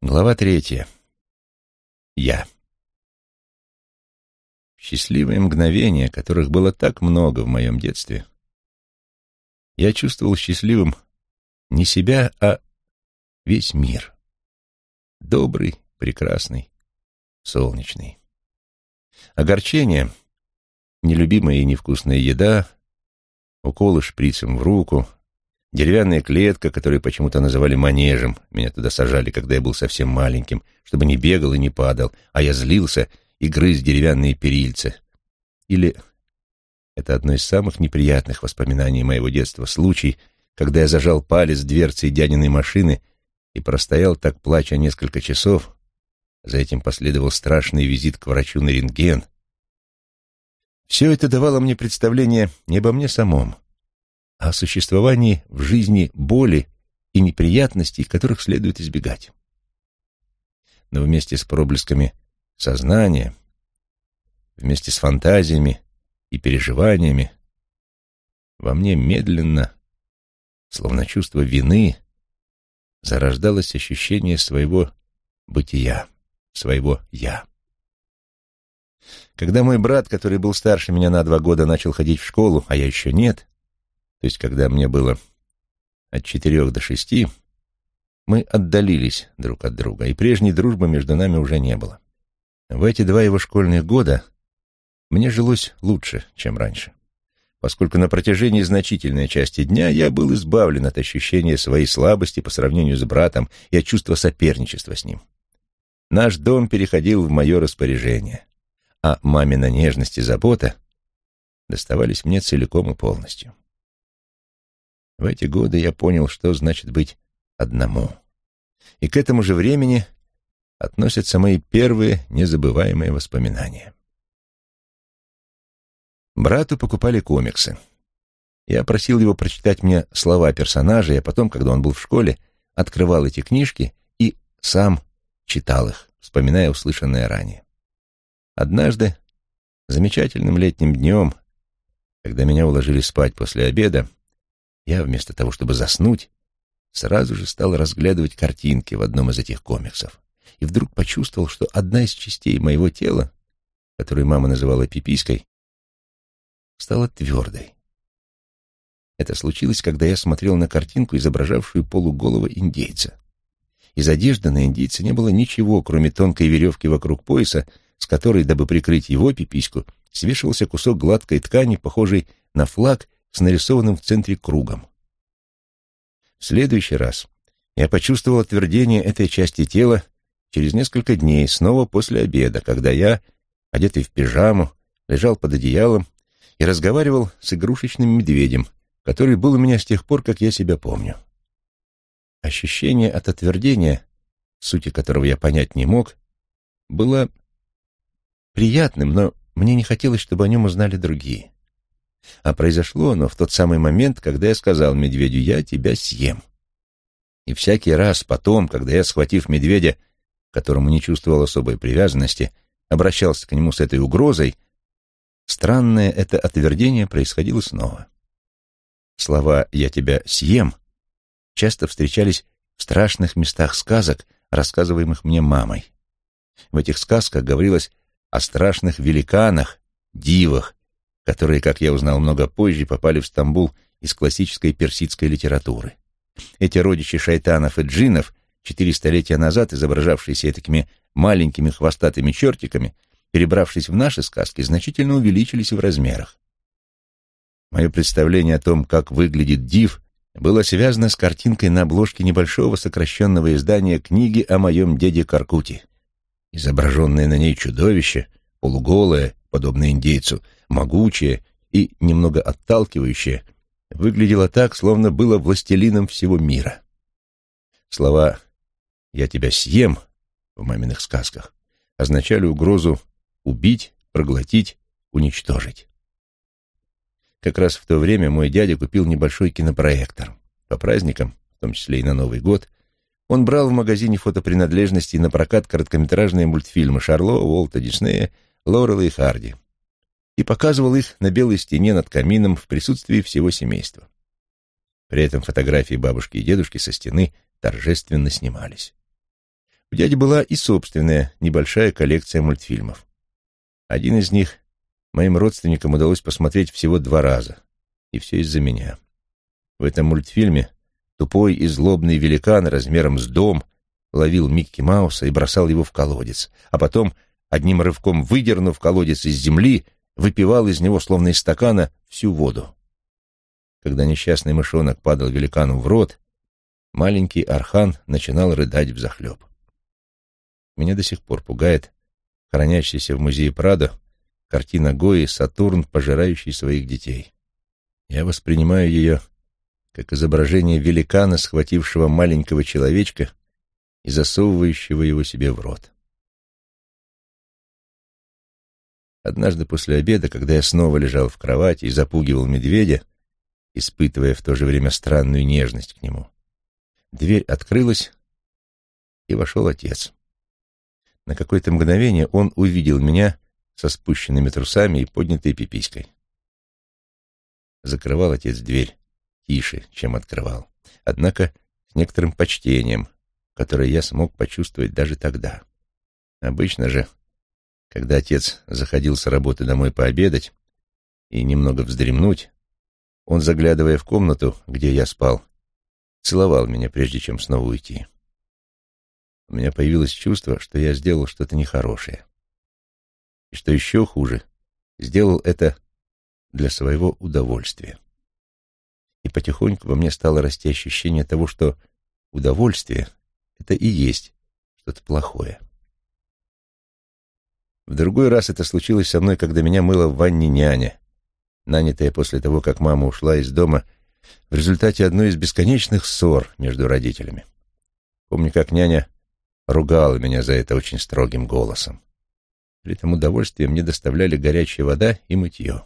Глава третья. Я. Счастливые мгновения, которых было так много в моем детстве, я чувствовал счастливым не себя, а весь мир. Добрый, прекрасный, солнечный. Огорчение, нелюбимая и невкусная еда, уколы шприцем в руку, Деревянная клетка, которую почему-то называли манежем. Меня туда сажали, когда я был совсем маленьким, чтобы не бегал и не падал, а я злился и грыз деревянные перильца. Или... Это одно из самых неприятных воспоминаний моего детства. Случай, когда я зажал палец дверцей дядиной машины и простоял так, плача, несколько часов. За этим последовал страшный визит к врачу на рентген. Все это давало мне представление не обо мне самом, о существовании в жизни боли и неприятностей, которых следует избегать. Но вместе с проблесками сознания, вместе с фантазиями и переживаниями, во мне медленно, словно чувство вины, зарождалось ощущение своего бытия, своего «я». Когда мой брат, который был старше меня на два года, начал ходить в школу, а я еще нет, то есть когда мне было от четырех до шести, мы отдалились друг от друга, и прежней дружбы между нами уже не было. В эти два его школьных года мне жилось лучше, чем раньше, поскольку на протяжении значительной части дня я был избавлен от ощущения своей слабости по сравнению с братом и от чувства соперничества с ним. Наш дом переходил в мое распоряжение, а мамина нежность и забота доставались мне целиком и полностью. В эти годы я понял, что значит быть одному. И к этому же времени относятся мои первые незабываемые воспоминания. Брату покупали комиксы. Я просил его прочитать мне слова персонажей, а потом, когда он был в школе, открывал эти книжки и сам читал их, вспоминая услышанное ранее. Однажды, замечательным летним днем, когда меня уложили спать после обеда, я, вместо того, чтобы заснуть, сразу же стал разглядывать картинки в одном из этих комиксов и вдруг почувствовал, что одна из частей моего тела, которую мама называла пипиской, стала твердой. Это случилось, когда я смотрел на картинку, изображавшую полуголого индейца. Из одежды на индейце не было ничего, кроме тонкой веревки вокруг пояса, с которой, дабы прикрыть его пипиську, свешивался кусок гладкой ткани, похожий на флаг с нарисованным в центре кругом. В следующий раз я почувствовал отвердение этой части тела через несколько дней, снова после обеда, когда я, одетый в пижаму, лежал под одеялом и разговаривал с игрушечным медведем, который был у меня с тех пор, как я себя помню. Ощущение от отвердения, сути которого я понять не мог, было приятным, но мне не хотелось, чтобы о нем узнали другие. А произошло оно в тот самый момент, когда я сказал медведю «я тебя съем». И всякий раз потом, когда я, схватив медведя, которому не чувствовал особой привязанности, обращался к нему с этой угрозой, странное это отвердение происходило снова. Слова «я тебя съем» часто встречались в страшных местах сказок, рассказываемых мне мамой. В этих сказках говорилось о страшных великанах, дивах, которые, как я узнал много позже, попали в Стамбул из классической персидской литературы. Эти родичи шайтанов и джиннов, четыре столетия назад изображавшиеся такими маленькими хвостатыми чертиками, перебравшись в наши сказки, значительно увеличились в размерах. Мое представление о том, как выглядит див, было связано с картинкой на обложке небольшого сокращенного издания книги о моем деде Каркуте. Изображенное на ней чудовище, полуголое, подобно индейцу, могучее и немного отталкивающее, выглядело так, словно было властелином всего мира. Слова «я тебя съем» в маминых сказках означали угрозу убить, проглотить, уничтожить. Как раз в то время мой дядя купил небольшой кинопроектор. По праздникам, в том числе и на Новый год, он брал в магазине фотопринадлежностей на прокат короткометражные мультфильмы Шарло, Уолта Диснея, Лорела и Харди и показывал их на белой стене над камином в присутствии всего семейства. При этом фотографии бабушки и дедушки со стены торжественно снимались. У дяди была и собственная небольшая коллекция мультфильмов. Один из них моим родственникам удалось посмотреть всего два раза, и все из-за меня. В этом мультфильме тупой и злобный великан размером с дом ловил Микки Мауса и бросал его в колодец, а потом, одним рывком выдернув колодец из земли, выпивал из него, словно из стакана, всю воду. Когда несчастный мышонок падал великану в рот, маленький Архан начинал рыдать взахлеб. Меня до сих пор пугает хранящаяся в музее Прадо картина Гои «Сатурн, пожирающий своих детей». Я воспринимаю ее как изображение великана, схватившего маленького человечка и засовывающего его себе в рот. Однажды после обеда, когда я снова лежал в кровати и запугивал медведя, испытывая в то же время странную нежность к нему, дверь открылась, и вошел отец. На какое-то мгновение он увидел меня со спущенными трусами и поднятой пиписькой. Закрывал отец дверь тише, чем открывал, однако с некоторым почтением, которое я смог почувствовать даже тогда. Обычно же, когда отец заходил с работы домой пообедать и немного вздремнуть, он, заглядывая в комнату, где я спал, целовал меня, прежде чем снова уйти. У меня появилось чувство, что я сделал что-то нехорошее. И что еще хуже, сделал это для своего удовольствия. И потихоньку во мне стало расти ощущение того, что удовольствие — это и есть что-то плохое. В другой раз это случилось со мной, когда меня мыла в ванне няня, нанятая после того, как мама ушла из дома в результате одной из бесконечных ссор между родителями. Помню, как няня ругала меня за это очень строгим голосом. При этом удовольствие мне доставляли горячая вода и мытье.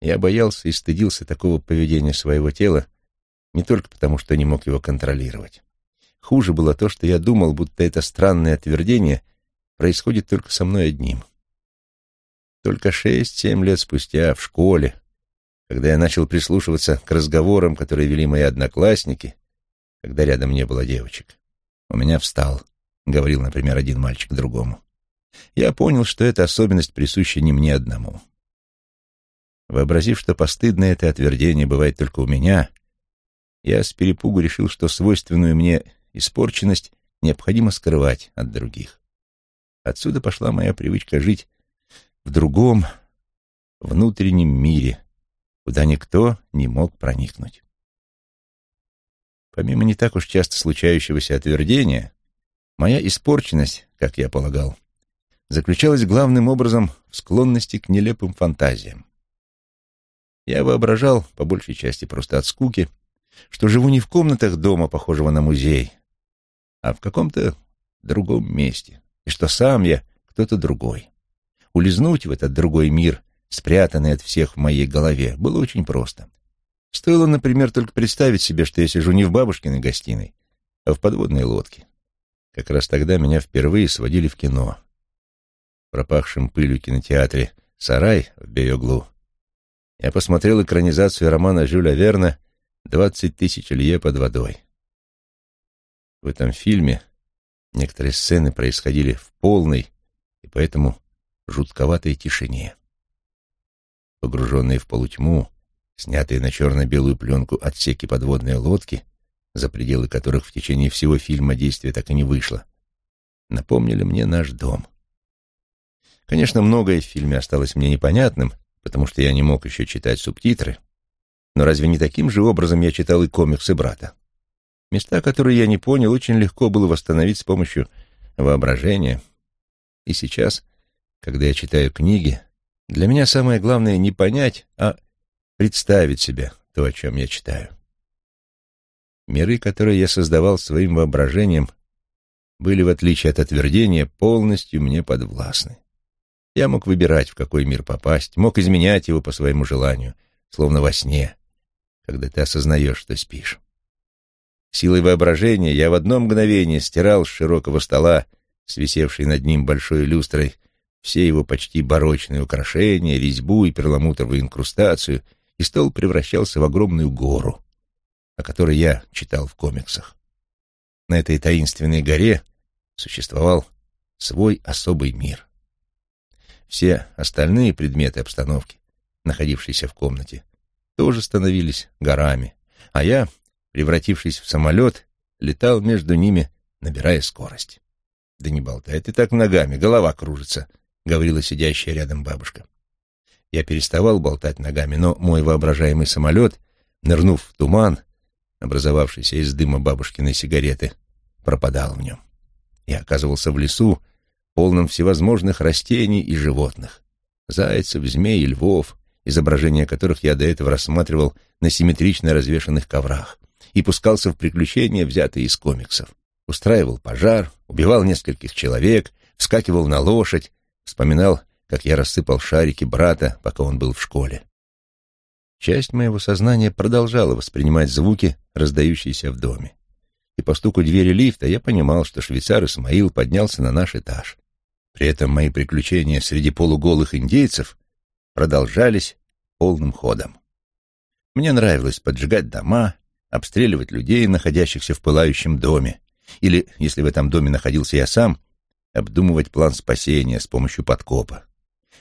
Я боялся и стыдился такого поведения своего тела не только потому, что не мог его контролировать. Хуже было то, что я думал, будто это странное отвердение происходит только со мной одним. Только шесть-семь лет спустя, в школе, когда я начал прислушиваться к разговорам, которые вели мои одноклассники, когда рядом не было девочек, у меня встал, говорил, например, один мальчик другому. Я понял, что эта особенность присуща не мне одному. Вообразив, что постыдное это отвердение бывает только у меня, я с перепугу решил, что свойственную мне испорченность необходимо скрывать от других. Отсюда пошла моя привычка жить в другом, внутреннем мире, куда никто не мог проникнуть. Помимо не так уж часто случающегося отвердения, моя испорченность, как я полагал, заключалась главным образом в склонности к нелепым фантазиям. Я воображал, по большей части просто от скуки, что живу не в комнатах дома, похожего на музей, а в каком-то другом месте, и что сам я кто-то другой. Улизнуть в этот другой мир, спрятанный от всех в моей голове, было очень просто. Стоило, например, только представить себе, что я сижу не в бабушкиной гостиной, а в подводной лодке. Как раз тогда меня впервые сводили в кино. В пропахшем пылью кинотеатре «Сарай» в Беоглу я посмотрел экранизацию романа Жюля Верна «Двадцать тысяч лье под водой». В этом фильме некоторые сцены происходили в полной и поэтому жутковатой тишине. Погруженные в полутьму, снятые на черно-белую пленку отсеки подводной лодки, за пределы которых в течение всего фильма действие так и не вышло, напомнили мне наш дом. Конечно, многое в фильме осталось мне непонятным, потому что я не мог еще читать субтитры, но разве не таким же образом я читал и комиксы брата? Места, которые я не понял, очень легко было восстановить с помощью воображения. И сейчас, когда я читаю книги, для меня самое главное не понять, а представить себе то, о чем я читаю. Миры, которые я создавал своим воображением, были, в отличие от отвердения, полностью мне подвластны. Я мог выбирать, в какой мир попасть, мог изменять его по своему желанию, словно во сне, когда ты осознаешь, что спишь. Силой воображения я в одно мгновение стирал с широкого стола, свисевшей над ним большой люстрой, все его почти барочные украшения, резьбу и перламутровую инкрустацию — и стол превращался в огромную гору, о которой я читал в комиксах. на этой таинственной горе существовал свой особый мир. Все остальные предметы обстановки, находившиеся в комнате, тоже становились горами, а я, превратившись в самолет, летал между ними, набирая скорость. «Да не болтай ты так ногами, голова кружится», — говорила сидящая рядом бабушка. Я переставал болтать ногами, но мой воображаемый самолет, нырнув в туман, образовавшийся из дыма бабушкиной сигареты, пропадал в нем. Я оказывался в лесу, полном всевозможных растений и животных. Зайцев, змей и львов, изображения которых я до этого рассматривал на симметрично развешанных коврах, и пускался в приключения, взятые из комиксов. Устраивал пожар, убивал нескольких человек, вскакивал на лошадь, вспоминал, как я рассыпал шарики брата, пока он был в школе. Часть моего сознания продолжала воспринимать звуки, раздающиеся в доме. И по стуку двери лифта я понимал, что швейцар Исмаил поднялся на наш этаж. При этом мои приключения среди полуголых индейцев продолжались полным ходом. Мне нравилось поджигать дома, обстреливать людей, находящихся в пылающем доме, или, если в этом доме находился я сам, обдумывать план спасения с помощью подкопа.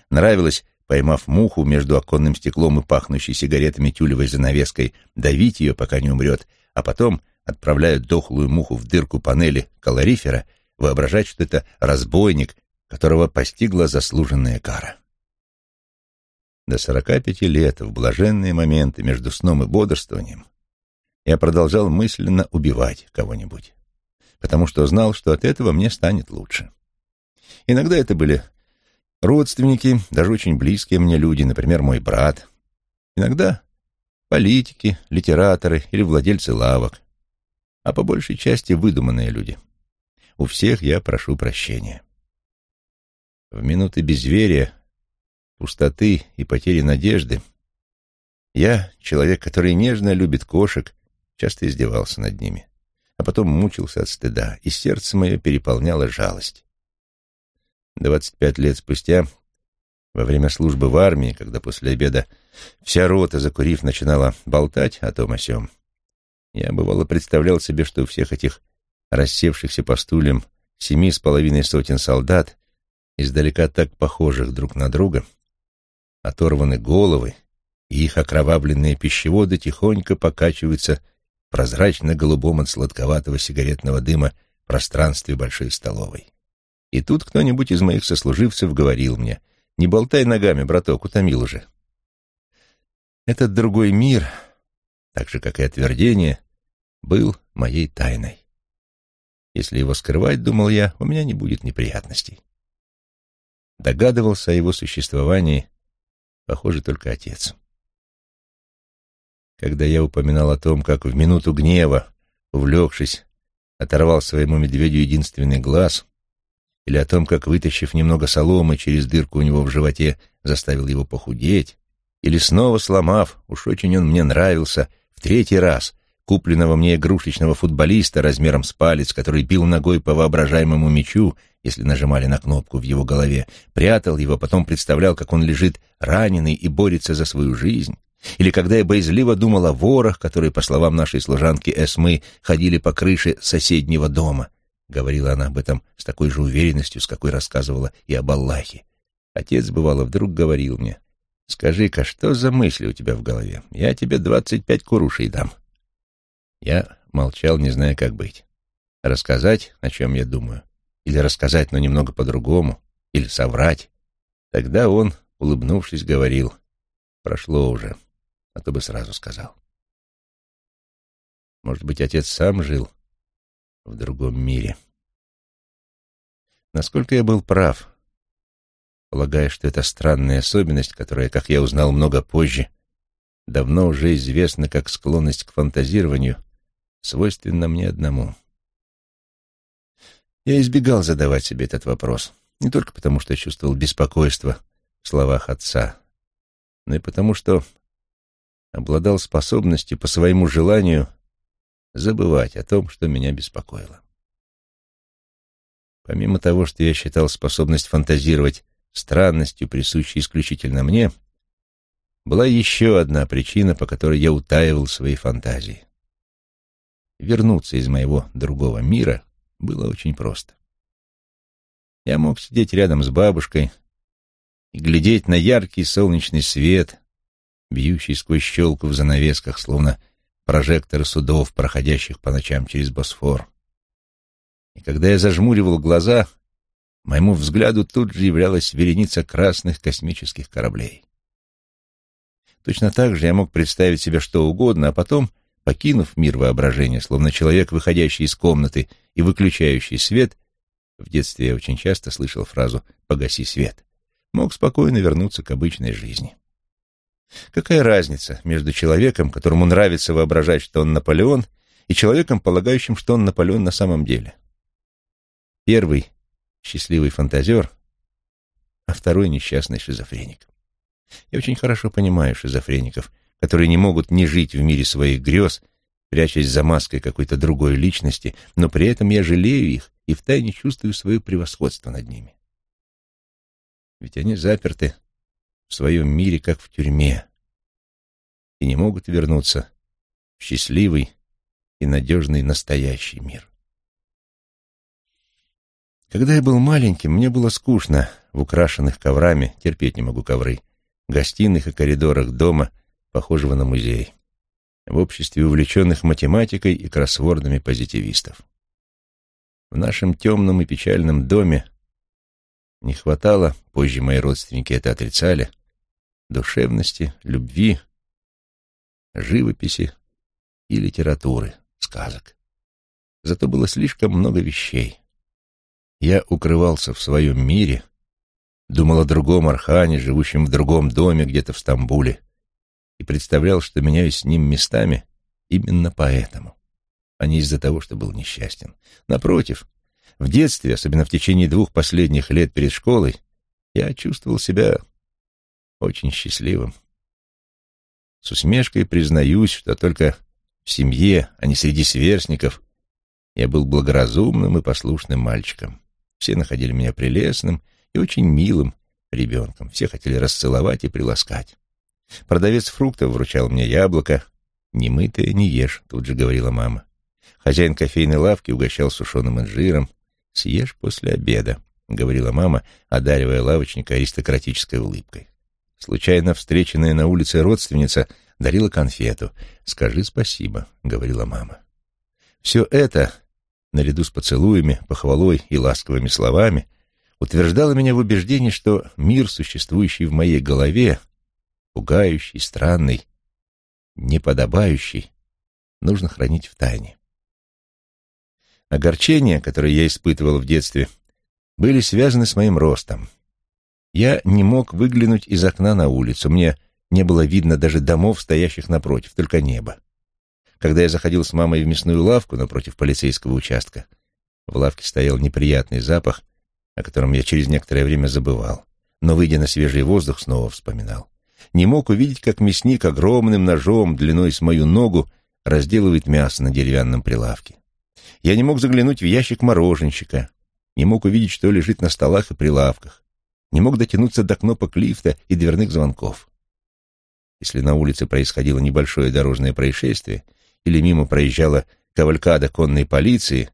Нравилось, поймав муху между оконным стеклом и пахнущей сигаретами тюлевой занавеской, давить ее, пока не умрет, а потом, отправляя дохлую муху в дырку панели калорифера, воображать, что это разбойник, которого постигла заслуженная кара. До сорока пяти лет, в блаженные моменты между сном и бодрствованием, я продолжал мысленно убивать кого-нибудь, потому что знал, что от этого мне станет лучше. Иногда это были родственники, даже очень близкие мне люди, например, мой брат. Иногда политики, литераторы или владельцы лавок, а по большей части выдуманные люди. У всех я прошу прощения. В минуты безверия пустоты и потери надежды, я, человек, который нежно любит кошек, часто издевался над ними, а потом мучился от стыда, и сердце мое переполняло жалость. Двадцать пять лет спустя, во время службы в армии, когда после обеда вся рота, закурив, начинала болтать о том о сём, я, бывало, представлял себе, что у всех этих рассевшихся по стульям семи с половиной сотен солдат, издалека так похожих друг на друга, оторваны головы, и их окровавленные пищеводы тихонько покачиваются прозрачно-голубом от сладковатого сигаретного дыма пространстве большой столовой. И тут кто-нибудь из моих сослуживцев говорил мне, «Не болтай ногами, браток, утомил уже». Этот другой мир, так же, как и отвердение, был моей тайной. Если его скрывать, думал я, у меня не будет неприятностей. Догадывался о его существовании Похоже, только отец. Когда я упоминал о том, как в минуту гнева, увлекшись, оторвал своему медведю единственный глаз, или о том, как, вытащив немного соломы через дырку у него в животе, заставил его похудеть, или снова сломав, уж очень он мне нравился, в третий раз, купленного мне игрушечного футболиста размером с палец, который бил ногой по воображаемому мячу, если нажимали на кнопку в его голове, прятал его, потом представлял, как он лежит раненый и борется за свою жизнь. Или когда я боязливо думал о ворах, которые, по словам нашей служанки Эсмы, ходили по крыше соседнего дома. Говорила она об этом с такой же уверенностью, с какой рассказывала и об Аллахе. Отец, бывало, вдруг говорил мне, «Скажи-ка, что за мысли у тебя в голове? Я тебе двадцать пять курушей дам». Я молчал, не зная, как быть. Рассказать, о чем я думаю, или рассказать, но немного по-другому, или соврать. Тогда он, улыбнувшись, говорил, прошло уже, а то бы сразу сказал. Может быть, отец сам жил в другом мире. Насколько я был прав, полагая, что это странная особенность, которая, как я узнал много позже, давно уже известна как склонность к фантазированию, свойственна мне одному — я избегал задавать себе этот вопрос, не только потому, что чувствовал беспокойство в словах отца, но и потому, что обладал способностью по своему желанию забывать о том, что меня беспокоило. Помимо того, что я считал способность фантазировать странностью, присущей исключительно мне, была еще одна причина, по которой я утаивал свои фантазии. вернуться из моего другого мира было очень просто. Я мог сидеть рядом с бабушкой и глядеть на яркий солнечный свет, бьющий сквозь щелку в занавесках, словно прожекторы судов, проходящих по ночам через Босфор. И когда я зажмуривал глаза, моему взгляду тут же являлась вереница красных космических кораблей. Точно так же я мог представить себе что угодно, а потом, покинув мир воображения, словно человек, выходящий из комнаты и выключающий свет, в детстве я очень часто слышал фразу «погаси свет», мог спокойно вернуться к обычной жизни. Какая разница между человеком, которому нравится воображать, что он Наполеон, и человеком, полагающим, что он Наполеон на самом деле? Первый — счастливый фантазер, а второй — несчастный шизофреник. Я очень хорошо понимаю шизофреников, которые не могут не жить в мире своих грез, прячась за маской какой-то другой личности, но при этом я жалею их и втайне чувствую свое превосходство над ними. Ведь они заперты в своем мире, как в тюрьме, и не могут вернуться в счастливый и надежный настоящий мир. Когда я был маленьким, мне было скучно в украшенных коврами, терпеть не могу ковры, гостиных и коридорах дома, похожего на музей, в обществе увлеченных математикой и кроссвордами позитивистов. В нашем темном и печальном доме не хватало, позже мои родственники это отрицали, душевности, любви, живописи и литературы, сказок. Зато было слишком много вещей. Я укрывался в своем мире, думал о другом Архане, живущем в другом доме где-то в Стамбуле, и представлял, что меняюсь с ним местами именно поэтому, а не из-за того, что был несчастен. Напротив, в детстве, особенно в течение двух последних лет перед школой, я чувствовал себя очень счастливым. С усмешкой признаюсь, что только в семье, а не среди сверстников, я был благоразумным и послушным мальчиком. Все находили меня прелестным и очень милым ребенком. Все хотели расцеловать и приласкать. Продавец фруктов вручал мне яблоко. «Не мытое не ешь», — тут же говорила мама. Хозяин кофейной лавки угощал сушеным инжиром. «Съешь после обеда», — говорила мама, одаривая лавочника аристократической улыбкой. Случайно встреченная на улице родственница дарила конфету. «Скажи спасибо», — говорила мама. Все это, наряду с поцелуями, похвалой и ласковыми словами, утверждало меня в убеждении, что мир, существующий в моей голове, пугающий, странный, неподобающий, нужно хранить в тайне. Огорчения, которые я испытывал в детстве, были связаны с моим ростом. Я не мог выглянуть из окна на улицу. Мне не было видно даже домов, стоящих напротив, только небо. Когда я заходил с мамой в мясную лавку напротив полицейского участка, в лавке стоял неприятный запах, о котором я через некоторое время забывал, но, выйдя на свежий воздух, снова вспоминал. Не мог увидеть, как мясник огромным ножом длиной с мою ногу разделывает мясо на деревянном прилавке. Я не мог заглянуть в ящик мороженщика, не мог увидеть, что лежит на столах и прилавках, не мог дотянуться до кнопок лифта и дверных звонков. Если на улице происходило небольшое дорожное происшествие или мимо проезжала кавалькада конной полиции,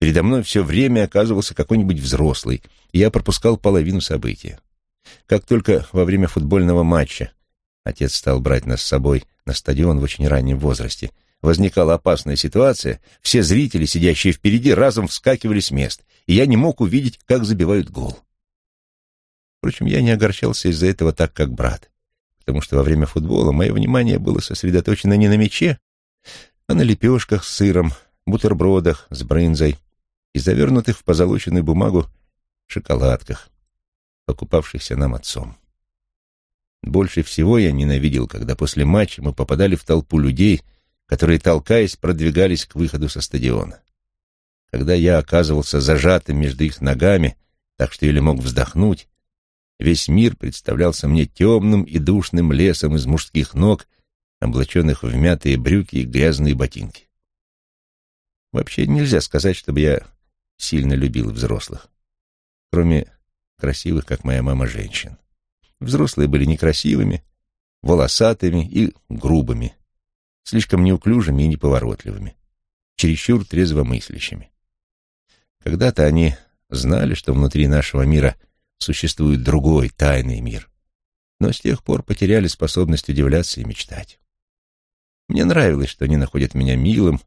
передо мной все время оказывался какой-нибудь взрослый, и я пропускал половину события. Как только во время футбольного матча отец стал брать нас с собой на стадион в очень раннем возрасте, возникала опасная ситуация, все зрители, сидящие впереди, разом вскакивали с мест, и я не мог увидеть, как забивают гол. Впрочем, я не огорчался из-за этого так, как брат, потому что во время футбола мое внимание было сосредоточено не на мяче, а на лепешках с сыром, бутербродах с брынзой и завернутых в позолоченную бумагу шоколадках, покупавшихся нам отцом. Больше всего я ненавидел, когда после матча мы попадали в толпу людей, которые, толкаясь, продвигались к выходу со стадиона. Когда я оказывался зажатым между их ногами, так что еле мог вздохнуть, Весь мир представлялся мне темным и душным лесом из мужских ног, облаченных в мятые брюки и грязные ботинки. Вообще нельзя сказать, чтобы я сильно любил взрослых, кроме красивых, как моя мама, женщин. Взрослые были некрасивыми, волосатыми и грубыми, слишком неуклюжими и неповоротливыми. чересчур трезвомыслящими. Когда-то они знали, что внутри нашего мира существует другой, тайный мир, но с тех пор потеряли способность удивляться и мечтать. Мне нравилось, что они находят меня милым,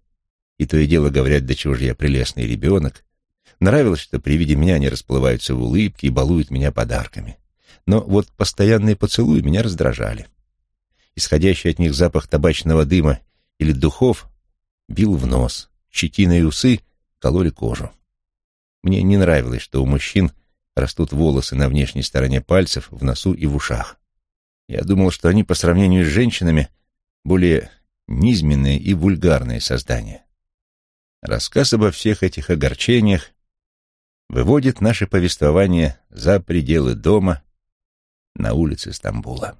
и то и дело говорят, да чего же я прелестный ребенок. Нравилось, что при виде меня они расплываются в улыбке и балуют меня подарками. Но вот постоянные поцелуи меня раздражали. Исходящий от них запах табачного дыма или духов бил в нос, щетина и усы кололи кожу. Мне не нравилось, что у мужчин растут волосы на внешней стороне пальцев, в носу и в ушах. Я думал, что они по сравнению с женщинами более низменные и вульгарные создания. Рассказ обо всех этих огорчениях выводит наше повествование за пределы дома на улице Стамбула.